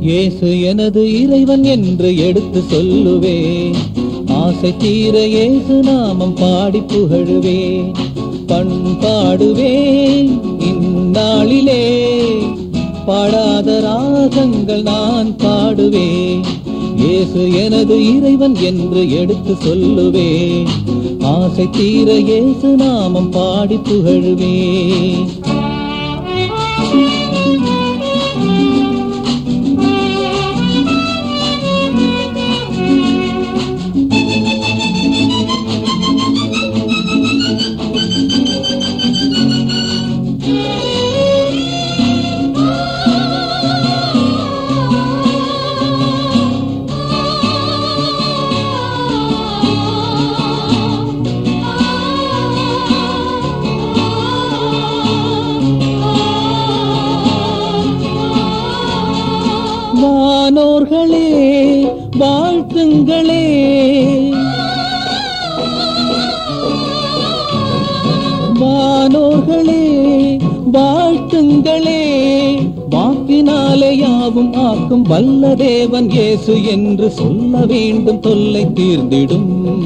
இயேசு எனது இறைவன் என்று எடுத்து சொல்லுவே. ஆசை தீர இயேசு நாமம் பாடி புகழுவே. பண் பாடுவே இந்நாளிலே. பாடாத ராகங்கள் நான் இயேசு எனது இறைவன் என்று எடுத்து சொல்லுவே ஆசை தீர இயேசு நாமம் பாடி புகழுவே வானோர்களே வாழ்த்துங்களே. வானோர்களே வாழ்த்துங்களே. வாக்கினாலே யாவும் ஆக்கும் வல்ல தேவன் இயேசு என்று சொல்ல வேண்டும் தொல்லை தீர்ந்திடும்.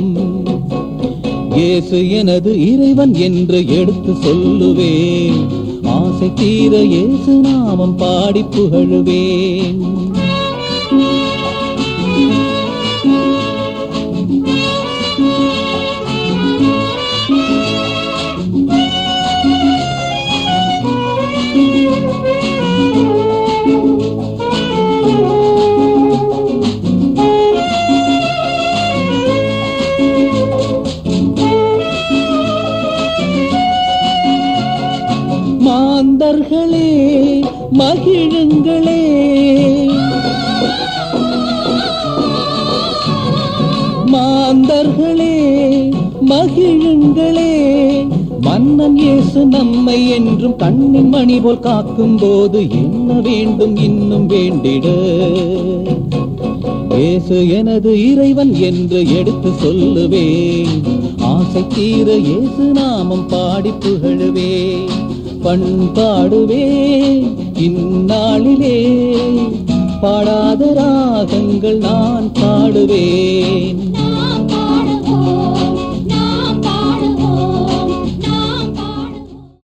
இயேசு எனது இறைவன் என்று எடுத்து சொல்லுவேன். ஆசை தீர இயேசு நாமம் பாடி புகழுவேன். மாந்தர்களே மகிழுங்களே. மாந்தர்களே மகிழுங்களே. மன்னன் இயேசு நம்மை என்றும் கண்ணின் மணி போல் காக்கும் போது என்ன வேண்டும் இன்னும் வேண்டிட? இயேசு எனது இறைவன் என்று எடுத்து சொல்லுவேன். ஆசை தீர இயேசு நாமம் பாடி புகழுவேன். பண்பாடுவே. இந்நாளிலே பாடாத ராகங்கள் நான் பாடுவேன்.